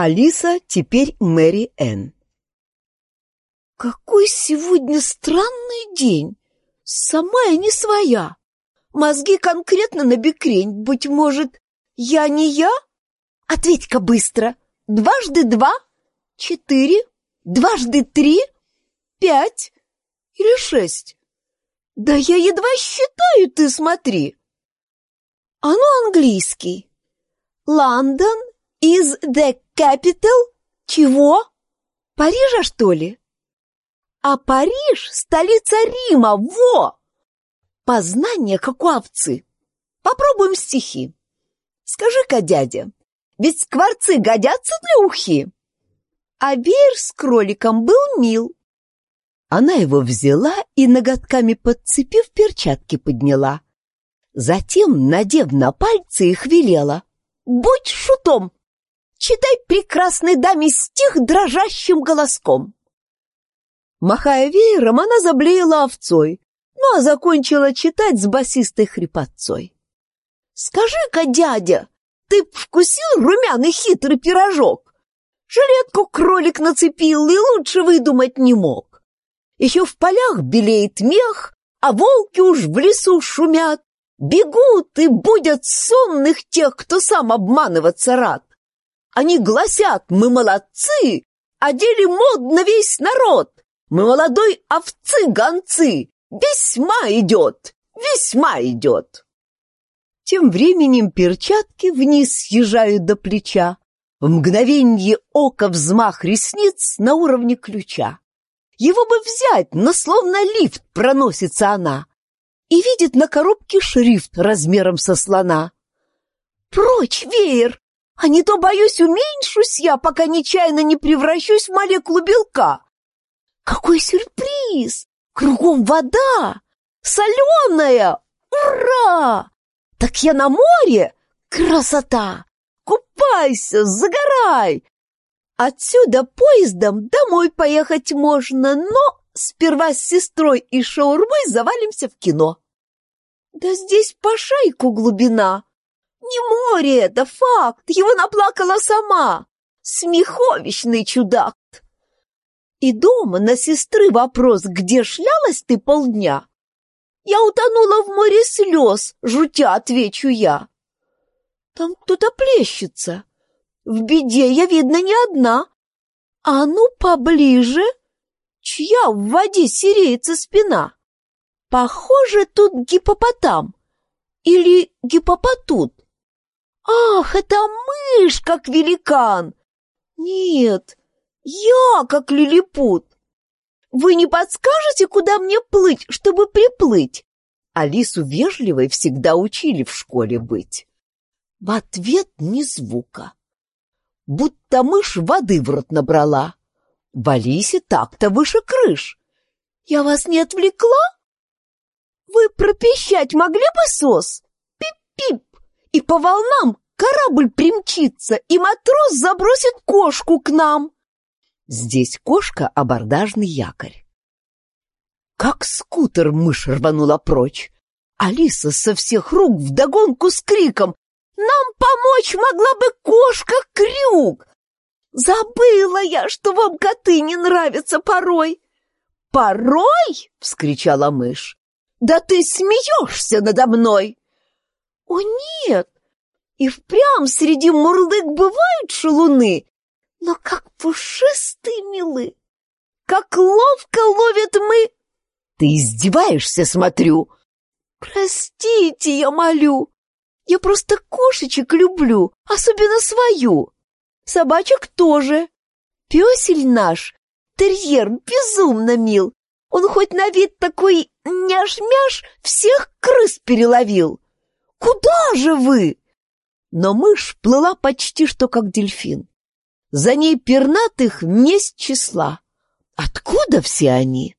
Алиса теперь Мэри Энн. Какой сегодня странный день! Сама я не своя. Мозги конкретно на бекрень. Быть может, я не я? Ответь-ка быстро. Дважды два? Четыре? Дважды три? Пять? Или шесть? Да я едва считаю, ты смотри. А ну английский. Лондон is the capital чего? Парижа, что ли? А Париж — столица Рима, во! Познание, как у овцы. Попробуем стихи. Скажи-ка, дядя, ведь скворцы годятся для ухи? А веер с кроликом был мил. Она его взяла и ноготками подцепив перчатки подняла. Затем, надев на пальцы, их велела. «Будь шутом! Читай прекрасной даме стих дрожащим голоском!» Махая веером, она заблеяла овцой, ну а закончила читать с басистой хрипотцой. «Скажи-ка, дядя, ты вкусил румяный хитрый пирожок? Жилетку кролик нацепил и лучше выдумать не мог. Еще в полях белеет мех, а волки уж в лесу шумят, бегут и будят сонных тех, кто сам обманываться рад. Они гласят, мы молодцы, одели модно весь народ, мы молодой овцы-гонцы, весьма идет, весьма идет. Тем временем перчатки вниз съезжают до плеча. В мгновенье ока взмах ресниц на уровне ключа. Его бы взять, но словно лифт проносится она. И видит на коробке шрифт размером со слона. «Прочь, веер! А не то, боюсь, уменьшусь я, пока нечаянно не превращусь в молекулу белка!» Какой сюрприз! Кругом вода! Соленая! Ура! Так я на море? Красота! Купайся, загорай! Отсюда поездом домой поехать можно, но сперва с сестрой и шаурмой завалимся в кино. Да здесь по шайку глубина. Не море это, факт, его наплакала сама. Смеховищный чудак. И дома на сестры вопрос, где шлялась ты полдня? Я утонула в море слез, жутя, отвечу я. Там кто-то плещется. В беде я, видно, не одна. А ну поближе. Чья в воде сереется спина? Похоже, тут гипопотам. Или гипопотут. Ах, это мышь, как великан. Нет, я как лилипут. Вы не подскажете, куда мне плыть, чтобы приплыть? Алису вежливой всегда учили в школе быть. В ответ ни звука. Будто мышь воды в рот набрала. В Алисе так-то выше крыш. Я вас не отвлекла? Вы пропищать могли бы сос? Пип-пип! И по волнам корабль примчится, и матрос забросит кошку к нам. Здесь кошка — абордажный якорь. Как скутер мышь рванула прочь. Алиса со всех рук вдогонку с криком «Нам помочь могла бы кошка-крюк!» «Забыла я, что вам коты не нравятся порой!» «Порой?» — вскричала мышь. «Да ты смеешься надо мной!» «О, нет! И впрямь среди мурлык бывают шалуны, но как пушистые милы! Как ловко ловят мы! Ты издеваешься, смотрю! Простите, я молю! Я просто кошечек люблю, особенно свою. Собачек тоже. Песель наш, терьер, безумно мил. Он хоть на вид такой няш-мяш, всех крыс переловил. Куда же вы? Но мышь плыла почти что как дельфин. За ней пернатых месть числа. Откуда все они?